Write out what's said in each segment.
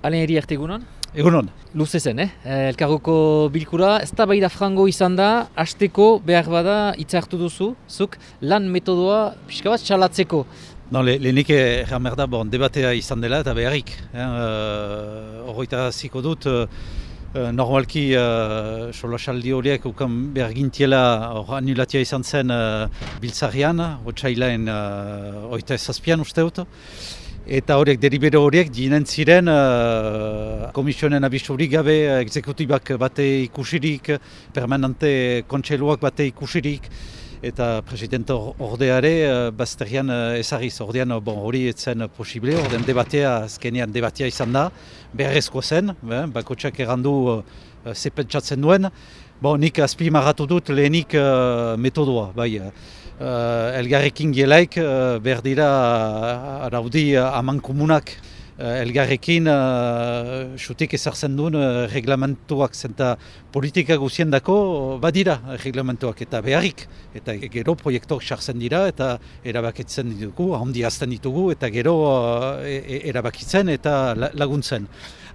Alen eri egunon? Egunon. Luze zen, eh? Elkargoko bilkura, ez da bai da frango izan da, hasteko behar bada hitz hartu duzu, zuk lan metodoa pixka bat txalatzeko. No, le, lehenik egan behar da, bon, debatea izan dela eta beharrik. Horroita eh? ziko dut, uh, normalki uh, solasaldi horiek ukan behar gintiela hor anulatia izan zen uh, biltzarian, hotxailaen uh, oita ezazpian uste dut. Eta horiek, deribero horiek, ginen ziren uh, komisionen abisurik gabe, exekutibak bate ikusirik, permanente kontseluak bate ikusirik, eta presidente ordeare uh, bazterian uh, ezagiz, ordean bon, hori etzen posible, ordean debatea, azkenean debatea izan da, beharrezko zen, eh, bakotxak errandu uh, zepentsatzen duen, bon, nik azpi marratu dut lehenik uh, metodoa, bai, uh, elgarrekin gelaik uh, behar dira uh, araudi uh, aman komunak elgarrekin uh, xutik ezartzen duen uh, reglamentuak zenta politika guzien dako badira reglamentuak eta beharrik eta gero proiektuak sartzen dira eta erabakitzen ditugu, ahondi azten ditugu eta gero uh, erabakitzen eta laguntzen.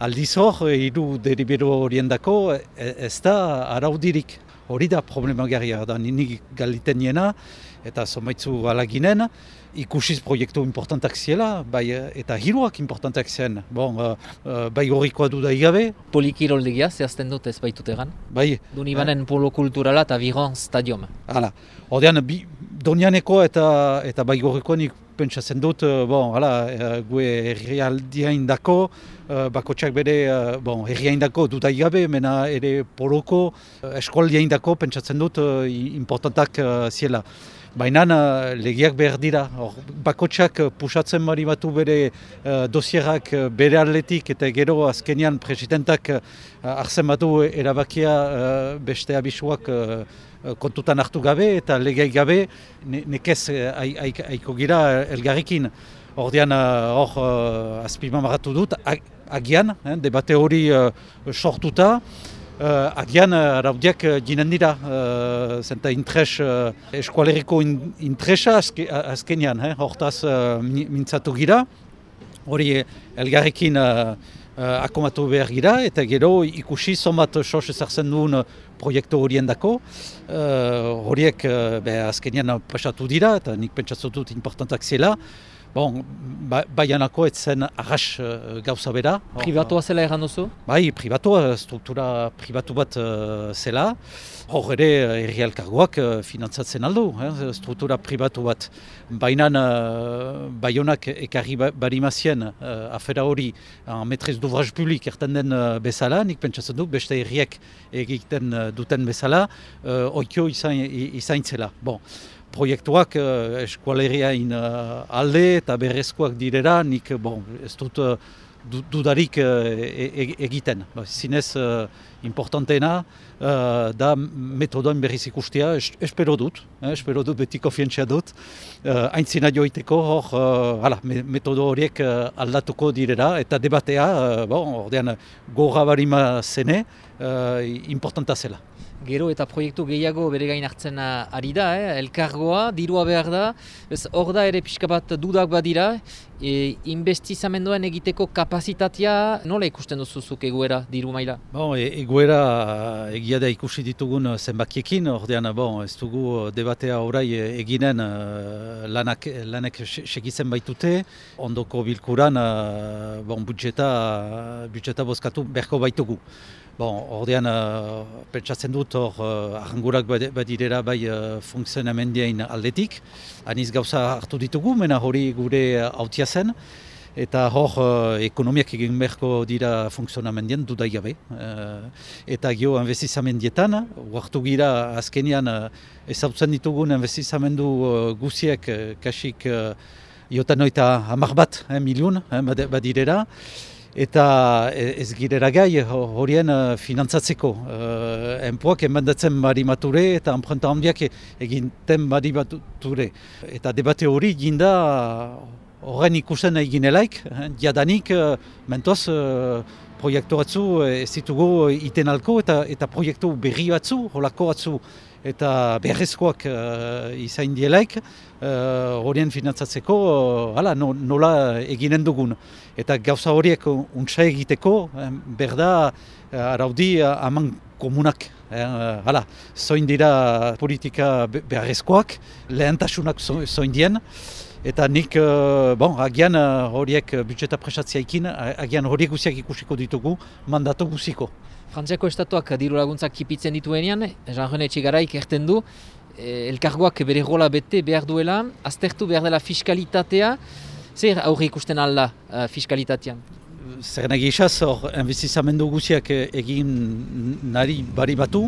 Aldiz hor, hiru deribero horien dako ez da araudirik. Hori da problema garria da, nik galiten niena, eta zomaitzu alaginen, ikusiz proiektu importantak ziela, bai, eta hiruak importantak zen. Bon, uh, uh, bai horrikoa du da igabe. Polikiroldegia, zehazten dut ez baitut egan? Bai. Dunibanen eh? polo kulturala eta Viron stadium. Hala, odean, donianeko eta, eta bai horrikoa nik pentsatzen dut, bon, hala, gue herrialdiain dako, uh, bakotsak bere, uh, bon, herriain dako du da igabe, mena ere poloko, uh, eskoldiain dako pentsatzen dut importantak ziela. Baina legiak behar dira, bakotsak pusatzen bari batu bere dosierak bere atletik eta gero azkenian presidentak arzen batu erabakia beste abisuak kontutan hartu gabe eta legeak gabe ne, nekez aiko gira elgarrikin. Ordean hor azpima dut, agian, eh, debate hori uh, sortuta, Uh, agian uh, araudiak uh, ginen dira, uh, zenta intres, uh, eskualeriko in, intresa azke, azkenean, eh, hortaz uh, mintzatu gira, hori elgarrekin uh, uh, akomatu behar gira, eta gero ikusi somat sos ezartzen duen proiektu horien dako, uh, horiek uh, azkenean pasatu dira, eta nik pentsatzen dut importantak zela, Bon, ba, baianako ez zen arras uh, gauza bera. Privatua zela erran duzu? Bai, privatua, struktura privatu bat uh, zela. Hor ere, erri alkargoak uh, finantzatzen aldu, eh, struktura pribatu bat. Baina uh, baionak ekarri ba, barimazien uh, afera hori uh, metrez duvraj publik erten den uh, bezala, nik pentsatzen duk, beste erriek egiten duten bezala, uh, oikio izan, izan zela. Bon proiektuak uh, eskualeriain uh, alde eta berrezkoak direra, nik bon, ez dut uh, dudarik uh, egiten. Ba, zinez uh, importantena uh, da metodoen berriz ikustia, es, espero dut, eh, espero dut beti kofientzia dut, uh, aintzina joiteko hor, uh, hala, metodo horiek uh, aldatuko direra, eta debatea, uh, bon, ordean, gorra barima zene, uh, importanta zela. Gero eta proiektu gehiago bere gain hartzen ari da, eh? elkargoa, dirua behar da, hor da ere pixka bat dudak badira, e, investizamendoan egiteko kapazitatea nola ikusten duzuzuk egoera diru maila? Bon, e, egoera egia da ikusi ditugun zenbakiekin, ordean bon, ez dugu debatea orai eginen lanak, lanek segitzen baitute, ondoko bilkuran bon, budjeta, budjeta bozkatu berko baitugu. Bon, ordean, pentsatzen dut hor uh, ahangurak badirera bai uh, funtzionamendiain aldetik. Aniz gauza hartu ditugu, mena hori gure hautia zen. Eta hor uh, ekonomiak egin beharko dira funtzionamendien dudai gabe. Uh, eta gio investizamendietan, huartu gira azkenian uh, ezautzen ditugun investizamendu uh, guziek uh, kasik uh, jotan noita hamar bat eh, miliun eh, badirera eta e, ez girera gai horien uh, finantzatzeko. Uh, enpoak emandatzen bari mature eta enprenta handiak egiten bari. Eta debate hori ginda horren ikusten eginelaik, jadanik, mentoz, proiektu batzu ez ditugu iten alko eta, eta proiektu berri batzu, holako batzu eta beharrezkoak uh, izain dielaik, horien uh, finantzatzeko, hala, nola eginen dugun. Eta gauza horiek untsa egiteko, berda, uh, araudi, uh, aman komunak. Eh, hala, zoin dira politika beharrezkoak, lehentasunak zoin dien, Eta nik, uh, bon, agian uh, horiek uh, budjeta presatzea ikin, agian horiek guziak ikusiko ditugu, mandatu guziko. Frantziako estatuak diru laguntzak kipitzen dituenean, Jean René Txigaraik erten du, eh, elkargoak bere rola bete behar duela, aztertu behar dela fiskalitatea, zer aurre ikusten alda uh, fiskalitatean? Zer nahi esaz, hor, enbizizamendu guziak egin nari bari batu,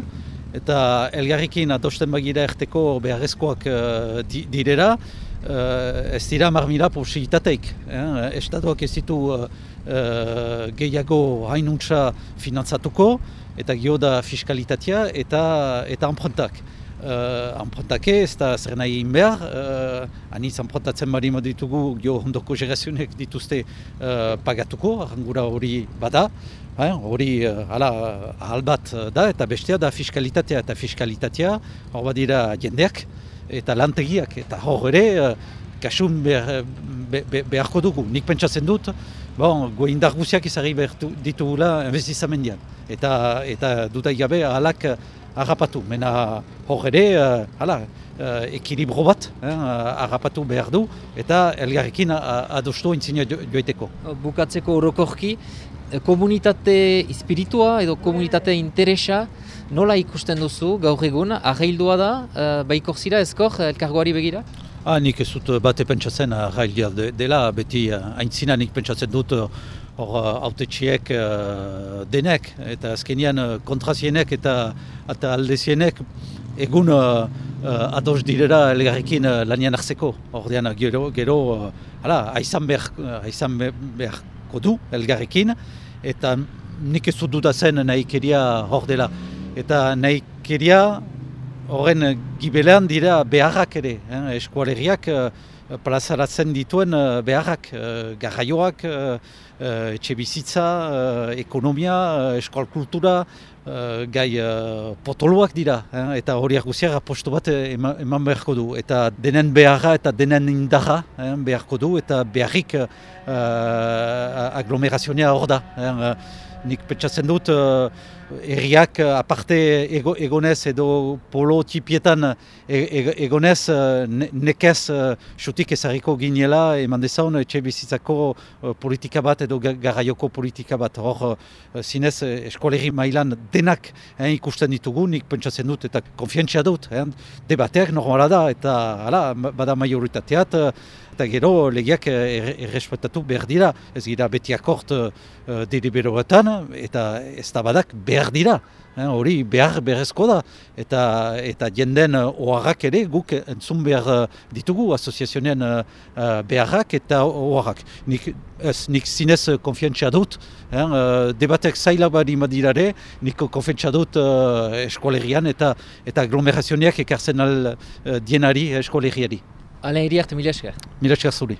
eta elgarrikin adosten bagira erteko beharrezkoak uh, direra, uh, ez dira marmila posibilitateik. Eh? Estatuak ez ditu uh, gehiago hainuntza finantzatuko, eta gio da fiskalitatea eta eta anprontak. Uh, anprontake ez da zer nahi behar, uh, aniz anprontatzen bari ditugu gio ondoko gerazionek dituzte uh, pagatuko, arrangura hori bada, hori uh, ahal bat da eta bestea da fiskalitatea eta fiskalitatea hor badira jendeak, eta lantegiak, eta hor ere, uh, kasun behar, beharko dugu. Nik pentsatzen dut, bon, goindar guziak izari behar ditugula investizamendian. Eta, eta duda gabe ahalak harrapatu. Mena hor ere, hala, ekilibro bat eh, harrapatu behar du, eta elgarrekin adostu entzina joiteko. Bukatzeko orokorki, komunitate espiritua edo komunitate interesa, Nola ikusten duzu gaur egun, arraildua da, uh, baikor zira ezkor elkargoari begira? Ah, nik ez dut bate pentsatzen arraildia dela, beti haintzina nik pentsatzen dut hor autetxiek uh, denek, eta azkenian kontrazienek eta, eta aldezienek egun uh, uh, ados direra elgarrekin uh, lanian hartzeko. Hor gero, gero uh, hala, haizan behar, haizan beharko du elgarrekin, eta nik ez dut dudazen nahi keria hor dela eta nahi keria horren gibelean dira beharrak ere, eh? eskualeriak uh, plazaratzen dituen uh, beharrak, uh, garraioak, etxe bizitza, ekonomia, uh, eskual kultura, gai uh, potoloak dira, eh? eta horiak guziak aposto bat eman, eman beharko du, eta denen beharra eta denen indarra eh? beharko du, eta beharrik uh, aglomerazionea hor da. Eh? nik petxatzen dut uh, erriak uh, aparte ego, egonez edo polo tipietan e, e, egonez uh, nekez xutik ezarriko ginela eman dezaun etxe bizitzako politika bat edo garraioko politika bat. Hor zinez eskoleri mailan denak eh, ikusten ditugu nik pentsatzen dut eta konfientzia dut eh, debateak normala da eta ala, bada majoritateat eta gero legiak errespetatu behar dira. Ez gira beti akort uh, deliberoetan eta ez da badak behar dira. Eh, hori behar berezko da eta eta jenden oharrak ere guk entzun behar eh, ditugu asoziazionen beharrak eta oharrak. Nik, ez, nik zinez konfientzia dut, uh, debatek zaila badi madirare, nik konfientzia dut uh, eskolerian eta eta aglomerazioniak ekartzen al uh, dienari eskoleriari. Alain iriart, mila esker. Mila esker zuri.